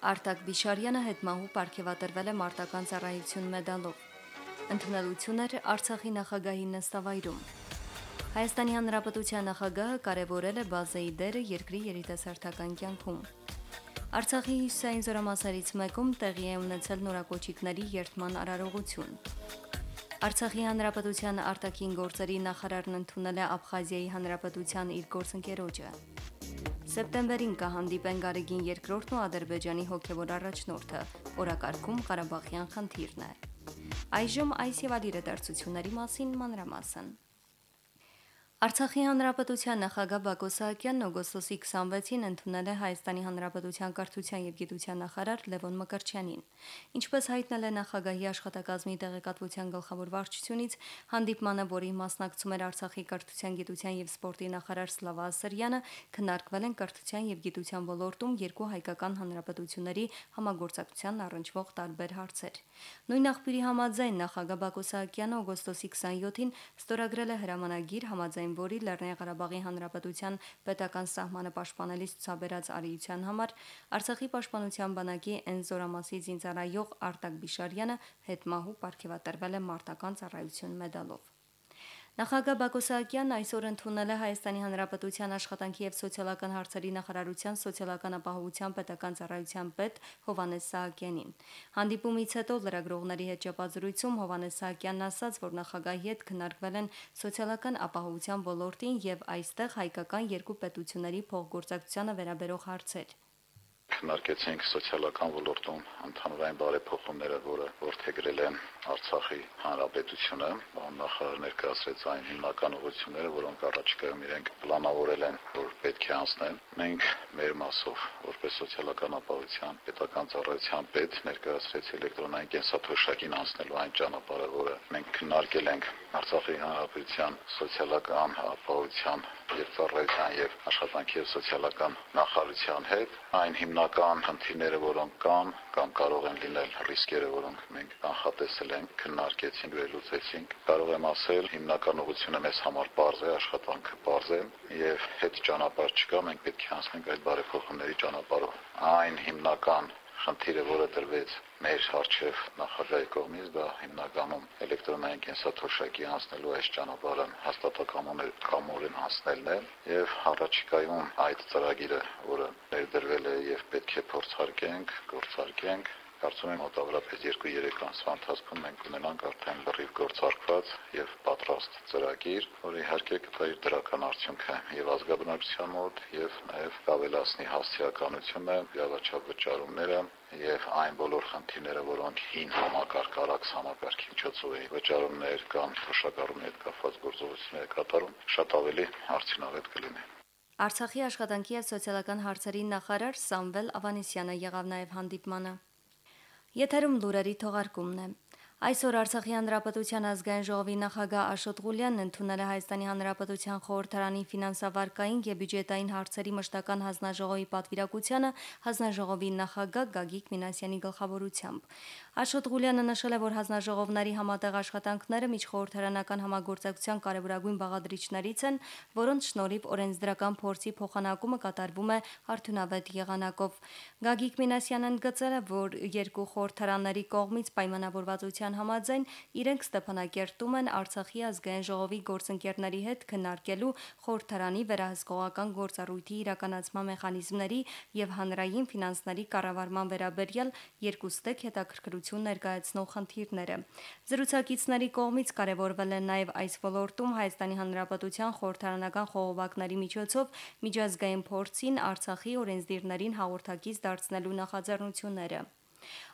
Արտակ Բիշարյանը հետմահու ապարգևատրվել է մարտական ծառայություն մեդալով։ Ընդունելություն էր Արցախի նախագահի նստավայրում։ Հայաստանի Հանրապետության նախագահը կարևորել է բազեի դերը երկրի երիտասարդական կյանքում։ Արցախի հյուսային զորամասերից մեկում տեղի է ունեցել նորակոչիկների երթման արարողություն։ Արցախի Հանրապետության արտաքին գործերի նախարարն ընդունել է Աբխազիայի Հանրապետության իր գործընկերոջը։ Սեպտեմբերին կհանդիպեն Գարեգին II-ն ու Ադրբեջանի հոգևոր առաջնորդը։ Օրակարգում Ղարաբաղյան խնդիրն է։ Այժմ այս եւ իրադարձությունների մասին մանրամասն։ Արցախի հանրապետության նախագահ Բակո Սահակյանն օգոստոսի 26-ին ընդունել է Հայաստանի հանրապետության կրթության եւ գիտության նախարար Լևոն Մկրտչյանին։ Ինչպես հայտնել է նախագահի աշխատակազմի տեղեկատվության գլխավոր վարչությունից, հանդիպմանը, որի մասնակցում էր Արցախի կրթության, գիտության եւ սպորտի նախարար Սլավա Ասրյանը, քննարկվել են կրթության եւ գիտության ոլորտում երկու հայկական հանրապետությունների համագործակցության առնչվող տարբեր հարցեր։ Նույն աղբյուրի համաձայն նախագահ Բակո Սահակյանը օգոստոսի 27-ին ստորագրել է հրամանագիր համաձայն այն, որի Լեռնային Ղարաբաղի Հանրապետության պետական սահմանը պաշտպանելիս ցուցաբերած արիության համար Արցախի պաշտպանության բանակի N զորամասի զինծառայող Արտակ Բիշարյանը հետմահու ապարգևատրվել է մարտական ծառայություն մեդալով։ Նախագահ Բակո Սահակյանն այսօր ընդունել է Հայաստանի Հանրապետության աշխատանքի եւ սոցիալական հարցերի նախարարության սոցիալական ապահովության պետական ծառայության պետ Հովանես Սահակյանին։ Հանդիպումից հետո լրագրողների հետ ճապազրույցում Հովանես Սահակյանն ասաց, որ նախագահի հետ քննարկվել են սոցիալական ապահովության ոլորտին եւ այստեղ հայկական երկու պետությունների փոխգործակցությանը վերաբերող հարցեր քննարկեցինք սոցիալական ոլորտում ընդհանուր այն բարեփոխումները, որը որդեգրել են Արցախի հանրապետությունը, նախարար ներկայացրեց այն հիմնական ուղղությունները, որոնք առաջիկայում իրենք պլանավորել են, որ պետք է անցնեն։ Մենք մեր մասով, որպես սոցիալական ապահովության պետական ծառայության պետ, ներկայացրեց էլեկտրոնային կենսաթոշակին անցնելու այն ճանապարհը, որը մենք քննարկել ենք Արցախի հանրապետության սոցիալական ապահովության եւ ծառայության եւ աշխատանքի եւ սոցիալական նախարարության հետ այն հիմնական խնդիրները, որոնք կան կամ կարող են լինել ռիսկերը, որոնք մենք կանխատեսել ենք, քննարկեցինք, վերլուծեցինք։ Կարող եմ ասել, հիմնական ուղղությունը մեզ համար բարձ է, աշխատանքը բարձ է եւ հետ ճանապարհ չկա, մենք պետք է անցնենք այդ բարեփոխումների ճանապարհով։ Այն հիմնական խնդիրը, որը դրվեց մեր արչև նախագահի կողմից, դա հիմնականում էլեկտրոնային կենսաթոշակի անցնելու այս ճանապարհը հաստատակամորեն կամորեն անցնելն է եւ առաջիկայում այդ ծրագիրը, որը ներդրվել է եւ պետք է փորձարկենք, գործարկենք, Կարծում եմ մոտավորապես 2-3 ամսվա ընթացքում մենք ունենանք արդեն լրիվ գործարկված եւ պատրաստ ծրագիր, որը իհարկե կտա իր դրական արդյունքը եւ ազգաբնակչության մոտ եւ նաեւ կավելացնի հասցեականությունը, վիճակաչափ վճարումները եւ այն բոլոր խնդիրները, որոնք հին համակարգ արաքս համակարգի միջոցով էին վճարումներ կամ թոշակառումների հետ կապված գործողություններ կատարում, շատ ավելի արդյունավետ կլինի։ Արցախի աշխատանքի եւ սոցիալական հարցերի նախարար Սամվել Ավանեսյանը եղավ նաև հանդիպմանը։ Եթերում լուրերի թողարկումն է։ Այսօր Արցախի Հանրապետության ազգային ժողովի նախագահ Աշոտ Ղուլյանն ընդունել է Հայաստանի Հանրապետության խորհրդարանի ֆինանսավարկային եւ բյուջետային հարցերի մշտական հանձնաժողովի պատվիրակությանը հանձնաժողովի նախագահ Գագիկ Մինասյանի գլխավորությամբ։ Աշոտ Ղուլյանը նշել է, որ հանձնաժողովների համատեղ աշխատանքները միջխորհրդարանական համագործակցության կարևորագույն բաղադրիչներից են, որոնց շնորհիվ օրենսդրական փորձի փոխանակումը կատարվում է արդյունավետ եղանակով։ Գագիկ Մինասյանն ընդգծել է, որ երկու խորհրդարանների կողմից պայմանավորվածության Հանրապետության համաձայն իրենք Ստեփանակերտում են Արցախի ազգային ժողովի գործընկերների հետ քննարկելու խորհրդարանի վերահսկողական գործառույթի իրականացման մեխանիզմների եւ հանրային ֆինանսների կառավարման վերաբերյալ երկուստեք հետաքրքրություն ներկայացնող խնդիրները։ Զրուցակիցների կողմից կարևորվել են նաեւ այս ոլորտում Հայաստանի Հանրապետության խորհրդարանական խողովակների միջոցով միջազգային փորձին Արցախի օրենսդիրներին հաղորդակից դարձնելու նախաձեռնությունները։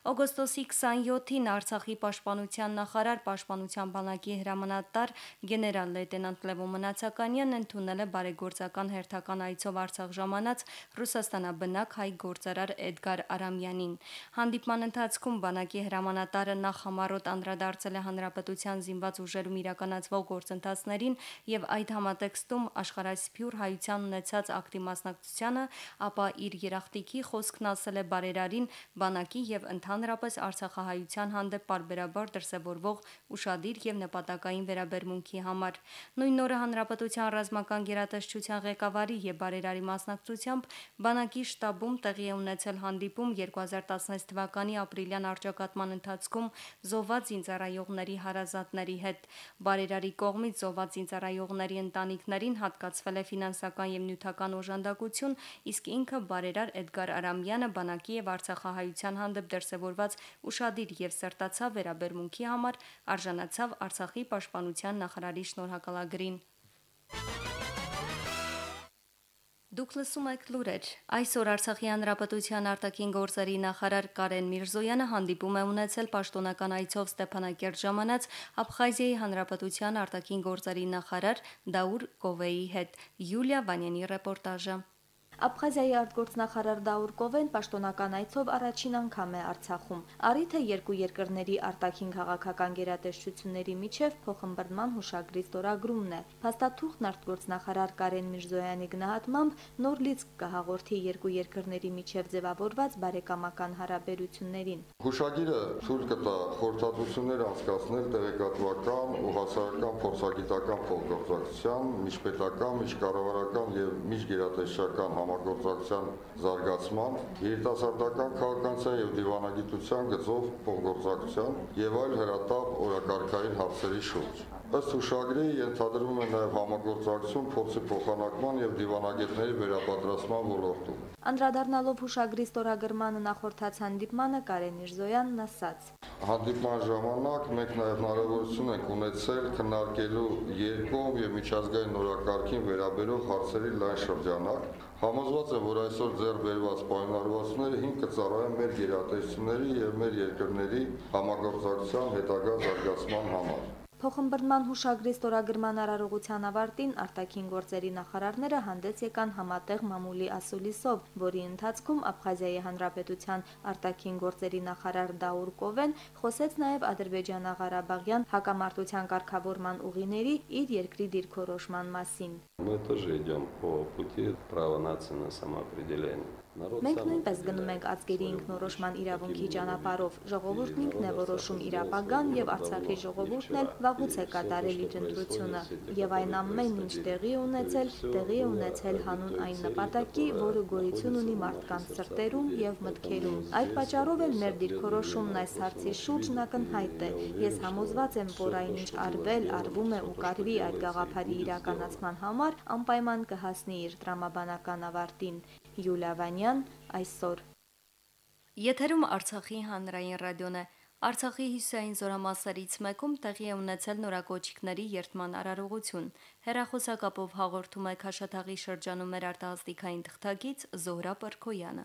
Օգոստոսի 27-ին Արցախի պաշտպանության նախարար պաշտպանության բանակի հրամանատար գեներալ լեյտենանտ Լևո Մնացականյանն ընդունել է բարեգործական հերթական այցով Արցախ ժամանած Ռուսաստանաբնակ հայ գործարար Էդգար Արամյանին։ Հանդիպման ընթացքում բանակի հրամանատարը նախամարոտ անդրադարձել է հանրապետության զինված ուժերում իրականացվող գործընթացներին եւ այդ համատեքստում աշխարհասփյուր հայության ունեցած ակտիվ մասնակցությանը, ապա իր երախտիկի խոսքն ասել է բարերարին բանակի եւ ընդհանուր ընդհանրապես Արցախահայության հանդեպ parberabar դրսևորվող ուշադիր եւ նպատակային վերաբերմունքի համար։ Նույն օրը Հանրապետության ռազմական գերատեսչության ղեկավարի եւ բարերարի մասնակցությամբ բանակի շտաբում տեղի է ունեցել հանդիպում 2016 թվականի ապրիլյան արճակատման ընթացքում զոհված զինծառայողների հարազատների հետ։ Բարերարի կողմից զոհված զինծառայողների ընտանիքներին հատկացվել է ֆինանսական եւ նյութական օժանդակություն, իսկ ինքը բարերար Էդգար Արամյանը բանակի եւ Արցախահայության հանդեպ դրսևոր ձևավորված ուշադիր եւ սերտացավ վերաբերմունքի համար արժանացավ Արցախի պաշտպանության նախարարի շնորհակալագրին։ Դուք լսում եք լուրեր։ Այսօր Արցախի հանրապետության արտաքին գործերի նախարար Կարեն Միրզոյանը հանդիպում է ունեցել պաշտոնական այցով Ստեփանակերտ ժամանած Աբխազիայի հանրապետության արտաքին գործերի նախարար Դաուր Կովեի հետ։ Յուլիա Վանյանի ռեպորտաժը։ Աբխազիայի արտգործնախարար Դաուր Կովեն պաշտոնական այցով առաջին անգամ է Արցախում։ Արիթը երկու երկրների արտաքին քաղաքական գերատեսչությունների միջև փոխմբռնման հուշագրի ստորագրումն է։ Փաստաթուղթն արտգործնախարար Կարեն Միրզոյանի գնահատմամբ նոր լիցք կհաղորդի երկու երկրների միջև ձևավորված բարեկամական հարաբերություններին։ Հուշագիրը ցույց կտա խորհրդատվություններ անցկացնել տեղեկատվական ու հասարակական փորձագիտական փոխգործակցության, միջպետական, միջկառավարական եւ միջգերատեսչական համագործակցության զարգացման, երիտասարդական քաղաքացիական եւ դիվանագիտության գծով փոխգործակցության եւ այլ հրատապ օրակարգային հարցերի շուրջ։ Ըստ հուշագրի ենթադրվում է նաև համագործակցություն փորձի փոխանակման եւ դիվանագետների վերապատրաստման ոլորտում։ Անդրադառնալով հուշագրի ստորագրմանը նախորդած հանդիպմանը Կարեն Միրզոյանն ասաց. Հանդիպման ժամանակ մենք նաև հնարավորություն ենք ունեցել քննարկելու երկկողմ եւ միջազգային նորակարգին վերաբերող հարցերի լայն շրջանակ, Համոզված եմ, որ այսօր ձեռ բերված պայմանավորվածները հիմք կծառայեն մեր գերատեսչությունների եւ մեր երկրների համագործակցության հետագա զարգացման համար։ Փոխմբռնման հուշագրի ստորագրման արարողության ավարտին արտաքին գործերի նախարարները հանդես եկան համատեղ մամուլի ասուլիսով, որի ընթացքում Աբխազիայի հանրապետության արտաքին գործերի նախարար Դաուր Կովեն խոսեց նաև Ադրբեջանա-Ղարաբաղյան հակամարտության կարգավորման ուղիների իր երկրի դիրքորոշման մասին։ Мы тоже идем по пути права нации на самоопределение. Մենք նույնպես գնում ենք ազգերի ինքնորոշման իրավունքի ճանապարհով։ Ժողովուրդն ինքն է որոշում իր ապագան եւ Արցախի ժողովուրդն էլ վաղուց է կատարել իր ընտրությունը։ Եվ այն ամենն ինչ տեղի ունեցել, տեղի ունեցել հանուն այն նպատակի, որը գոյություն ունի մարդկանց սրտերում եւ մտքերում։ Այդ պատճառով էլ մեր դիրքորոշումն այս հարցի շուրջն ակնհայտ է։ Ես համոզված եմ, որ այնինչ արվել, արվում է ու կարվի այդ գաղափարի իրականացման համար անպայման կհասնի իր տրամաբանական ավարտին։ Յուլիա Վանյան այսօր։ Եթերում Արցախի հանրային ռադիոն է։ Արցախի հյուսային զորամասերից մեկում տեղի է ունեցել նորակոչիկների երթման արարողություն։ Հերախոսակապով հաղորդում է Քաշաթաղի շրջանում մեր արտահասթիկային թղթակից Զոհրա Պրկոյանը։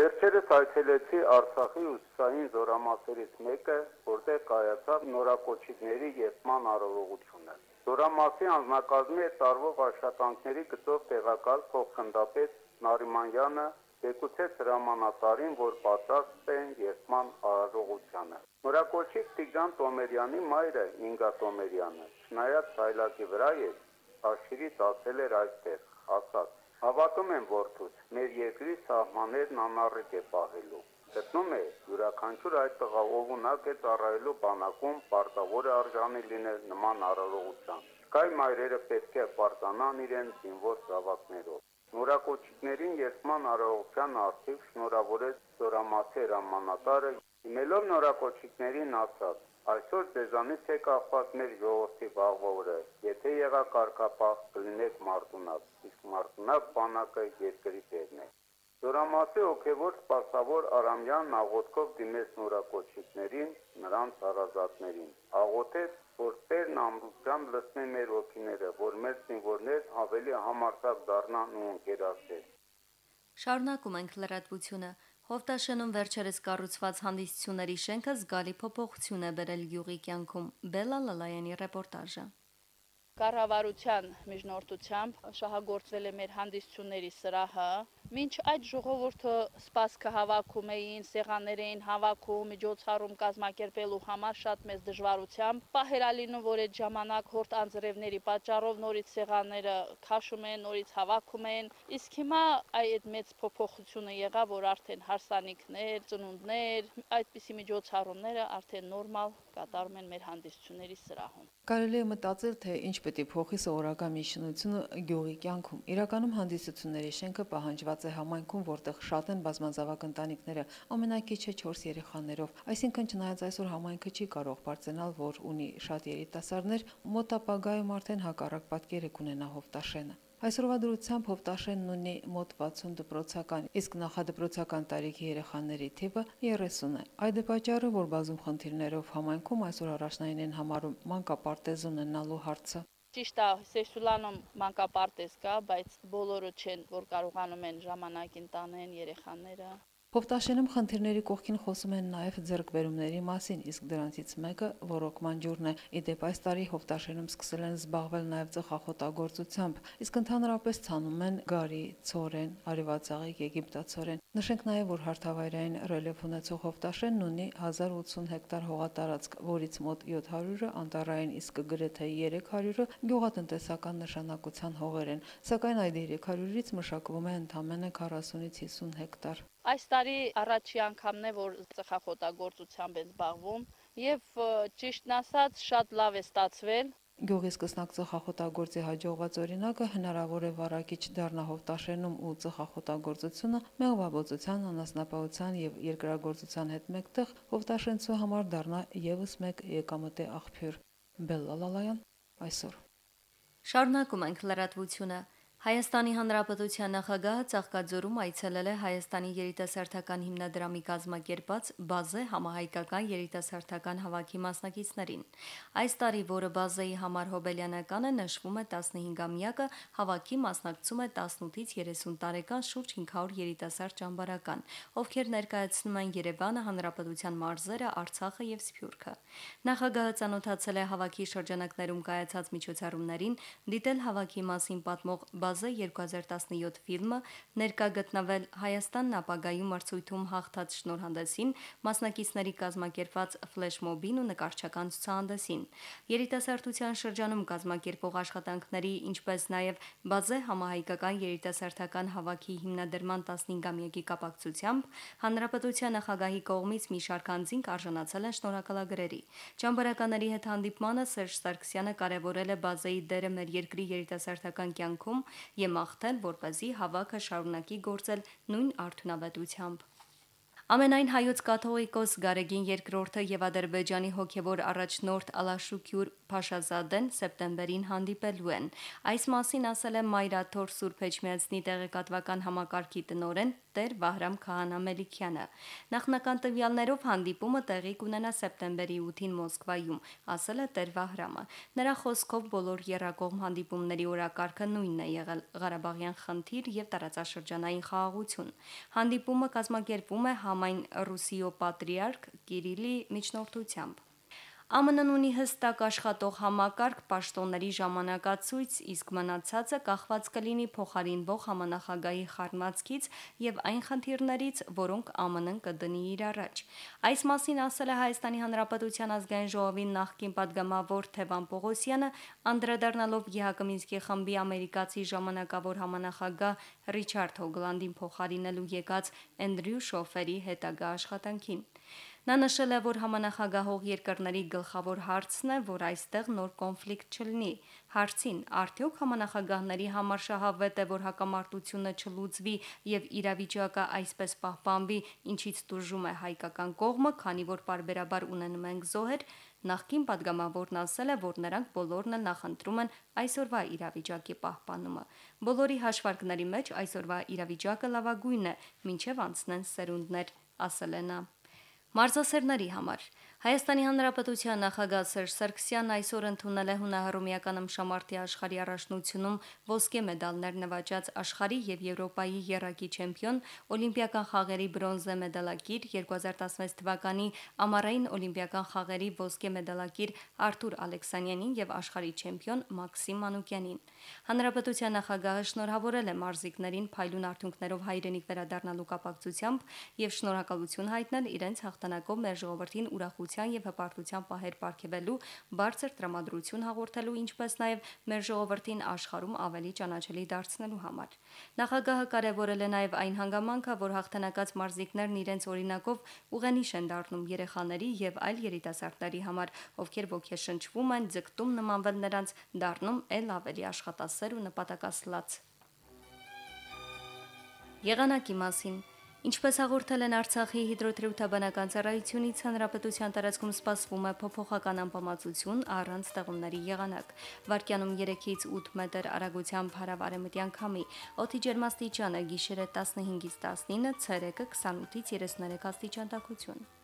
Վերջերս այցելեցի Արցախի ուսային զորամասերից մեկը, որտեղ կայացավ նորակոչիկների երթման արարողությունը։ Զորամասի անձնակազմի է տարվող աշխատանքների գծով տեղակալ փոխխնդապետ Նարիմանյանը եկուցեց հրամանատարին, որ պատրաստ են երթման արարողությանը։ Նորակոչիկ Տիգրան Տոմերյանի մայրը Ինգա Տոմերյանը, չնայած սայլակի վրա է, աշիրից ասել էր այստեղ, ասաց. Հավատում եմ որդուս, մեր երկրի սահմաններն անառիկ է պահելու։ Գտնում է յուրաքանչյուր այդ տղա ով ունակ է ծառայելու բանակում պարտավոր է արժանի լինել նման արարողության։ Կայ մայրերը պետք է պարտանան իրեն զինվոր զավակներով։ Նորակոչիկներին երթման արարողության արդիվ շնորհավորեց Զորամասի հրամանատարը, իմելով նորակոչիկներին ասաց. Այսօր ձեզանից է կախված մեր ժողովրդի վաղվորը, եթե եղա կարկապահ կլինեք մարտունակ, իսկ մարտունակ բանակը երկրի տերն է։ Զորամասի հոգևոր սպասավոր Արամյանն աղոթքով դիմեց նորակոչիկներին, նրանց հարազատներին։ Աղոթեց որ Տերն ամրությամբ լցնի մեր ոգիները, որ մեր զինվորներ ավելի համարձակ դառնան ու ընկերացեն։ Շարունակում ենք լրատվությունը։ Հովտաշենում վերջերս կառուցված հանդիսությունների շենքը զգալի փոփոխություն է բերել յուղի կյանքում։ Բելա Լալայանի ռեպորտաժը։ Կառավարության միջնորդությամբ շահագործվել է մեր հանդիսությունների սրահը, Մինչ այդ ժողովուրդը սպասքը հավաքում էին, սեղաններ էին հավաքում, միջոցառում կազմակերպելու համար շատ մեծ դժվարությամբ։ Պահերալինու, որ այդ ժամանակ հորտ անձրևների պատճառով նորից սեղանները քաշում են, նորից հավաքում են։ Իսկ հիմա այդ մեծ փոփոխությունը եղավ, որ արդեն հարսանիքներ, ծնունդներ, այդպիսի միջոցառումները արդեն նորմալ կատարում են մեր հանդիսությունների սրահում։ Կարելի է մտածել, թե ինչ պետք է փոխի սովորական միջնությունը գյուղի կյանքում։ Իրականում հանդիսությունների շենքը պահանջված գտնված է համայնքում, որտեղ շատ են բազմազավակ ընտանիքները, ամենակիչը 4 երեխաներով։ Այսինքն չնայած այսօր համայնքը չի կարող բարձրանալ, որ ունի շատ երիտասարդներ, մոտ ապագայում արդեն հակառակ պատկերը կունենա Հովտաշենը։ Այսօրվա դրությամբ Հովտաշենն ունի մոտ 60 դպրոցական, իսկ նախադպրոցական տարիքի երեխաների թիվը 30 է։ Այդ է պատճառը, որ բազում խնդիրներով համայնքում այսօր առաջնային են համարում մանկապարտեզ ունենալու հարցը։ Ճիշտ է, Սեսուլանում մանկապարտեզ կա, բայց բոլորը չեն, որ կարողանում են ժամանակին տանեն երեխաները։ Հովտաշենում խնդիրների կողքին խոսում են նաև ձեռքբերումների մասին, իսկ դրանցից մեկը ռոռոկման ջուրն է։ Իդեպ այս տարի Հովտաշենում սկսել են զբաղվել նաև ծխախոտագործությամբ, իսկ ընդհանրապես ցանում են գարի, ցորեն, արևածաղիկ, եգիպտացորեն։ Նշենք նաև, որ հարթավայրային ռելիեֆ ունեցող Հովտաշենն ունի 1080 հեկտար հողատարածք, որից մոտ 700-ը անտառային, իսկ գրեթե 300-ը գյուղատնտեսական նշանակության հողեր են, սակայն այդ 300-ից մշակվում է ընդամենը 40-ից 50 հեկտար։ Այս տարի առաջի անգամն է, որ ծխախոտագործությամբ են զբաղվում եւ ճիշտն ասած շատ լավ է ստացվել։ Գյուղի սկսնակ ծխախոտագործի հաջողված օրինակը հնարավոր է վարակիչ դառնա հովտաշենում ու ծխախոտագործությունը մեղվաբոցության, անասնապահության եւ երկրագործության հետ մեկտեղ հովտաշենցու համար դառնա եւս մեկ եկամտի աղբյուր։ Բելլալալայան այսօր։ Շարունակում ենք լրատվությունը։ Հայաստանի Հանրապետության նախագահը Ծաղկաձորում այցելել է Հայաստանի երիտասարդական հիմնադրամի կազմակերպած բազե համահայկական երիտասարդական հավաքի մասնակիցներին։ Այս տարի, որը բազեի համար հոբելյանական է, նշվում է 15-ամյակը, հավաքի մասնակցում է 18-ից 30 տարեկան շուրջ 500 երիտասարդ ճամբարական, ովքեր ներկայացնում են Երևանը, Հանրապետության մարզերը, Արցախը եւ Սփյուռքը։ Նախագահը ցանոթացել է հավաքի շրջանակներում կայացած միջոցառումներին, դիտել հավաքի մասին պատմող Բազե 2017 ֆիլմը ներկա գտնվել Հայաստանն ապագայում մրցույթում հաղթած շնորհանդեսին, մասնակիցների կազմակերպված ֆլեշմոբին ու նկարչական ցուցահանդեսին։ Երիտասարդության շրջանում կազմակերպող աշխատանքների, ինչպես նաև Բազե համահայկական երիտասարդական հավաքի հիմնադրման 15-ամյակի կապակցությամբ հանրապետության նախագահի կողմից մի շարք անձինք արժանացել են շնորհակալագրերի։ Ճամբարականների հետ հանդիպմանը Սերժ Սարգսյանը կարևորել է Բազեի դերը մեր երկրի երիտասարդական կյանքում եւ մաղթել, որպեսզի հավաքը շարունակի գործել նույն արդյունավետությամբ։ Ամենայն հայոց կաթողիկոս Գարեգին II-ը եւ Ադրբեջանի հոգեվոր առաջնորդ Ալաշուկյուր Փաշազադեն սեպտեմբերին հանդիպելու են։ Այս մասին ասել է Մայրաթոր Սուրբ Էջմիածնի տեղեկատվական համակարգի տնօրեն Տեր Վահրամ Քահանա Մելիքյանը։ Նախնական տվյալներով հանդիպումը տեղի կունենա սեպտեմբերի 8-ին Մոսկվայում, ասել է Տեր Վահրամը։ Նրա խոսքով բոլոր երակողմ հանդիպումների օրակարգը նույնն է եղել՝ Ղարաբաղյան խնդիր եւ տարածաշրջանային խաղաղություն։ Հանդիպումը կազմակերպվում է համայն Ռուսիո պատրիարք Կիրիլի միջնորդությամբ։ ԱՄՆ-ն ունի հստակ աշխատող համակարգ պաշտոնների ժամանակացույց, իսկ մնացածը կախված կլինի փոխարինվող համանախագահի խառնվածքից եւ այն խնդիրներից, որոնք ԱՄՆ-ն կդնի իր առաջ։ Այս մասին ասել է Հայաստանի Հանրապետության ազգային ժողովի նախկին падգամավոր Թևան Պողոսյանը, անդրադառնալով Գեհակմինսկի խմբի ամերիկացի ժամանակավոր համանախագահ Ռիչարդ Հոգլանդին փոխարինելու եկած Էնդրյու Շոֆերի հետագա աշխատանքին։ Նա նշել է, որ համանախագահող երկրների գլխավոր հարցն է, որ այստեղ նոր կոնֆլիկտ չլինի։ Հարցին, արդյոք համանախագահների համար շահավետ է, որ հակամարտությունը չլուծվի եւ իրավիճակը այսպես պահպանվի, ինչից դուրժում է հայկական կողմը, քանի որ բարբերաբար ունենում ենք զոհեր, նախկին падգամավորն ասել է, որ նրանք բոլորն էլ նախընտրում են այսօրվա իրավիճակի պահպանումը։ Բոլորի հաշվարկների մեջ այսօրվա իրավիճակը լավագույնն է, ոչ միայն անցնեն սերունդներ, ասել է նա. Մարզասերների համար Հայաստանի Հանրապետության նախագահ Սերժ Սարգսյանն այսօր ընդունել է հունահռոմեական ըմշամարտի աշխարհի առաջնությունում ոսկե մեդալներ նվաճած աշխարհի եւ Եվրոպայի երակի չեմպիոն, օլիմպիական խաղերի բրոնզե մեդալակիր 2016 թվականի ամառային օլիմպիական խաղերի ոսկե մեդալակիր Արթուր Ալեքսանյանին եւ աշխարհի չեմպիոն Մաքսիմ Մանուկյանին։ Հանրապետության նախագահը շնորհավորել է մարզիկներին փայլուն արդյունքներով հայրենիք վերադառնալու կապակցությամբ եւ շնորհակալություն հայտնել իրենց հաղթանակով մեր ժողովրդին ուրախ ուրախության եւ հպարտության պահեր ապարգևելու, բարձր տրամադրություն հաղորդելու, ինչպես նաեւ մեր ժողովրդին աշխարհում ավելի ճանաչելի դարձնելու համար։ Նախագահը կարևորել է նաեւ այն հանգամանքը, որ հաղթանակած մարզիկներն իրենց օրինակով ուղենիշ են դառնում երեխաների եւ այլ երիտասարդների համար, ովքեր ոգեշնչվում են, ձգտում նմանվել նրանց, դառնում ել ավելի աշխատասեր ու նպատակասլաց։ Եղանակի մասին Ինչպես հաղորդել են Արցախի հիդրոթերապևտաբանական ծառայությունից, հանրապետության տարածքում սպասվում է փոփոխական անբավարարություն առանց ստեղումների եղանակ։ Վարկյանում 3-ից 8 մետր արագությամբ հարավարեմտյան քամի։ Օդի ջերմաստիճանը գիշերը 15-ից 19, ցերեկը 28-ից 33 աստիճան տաքություն։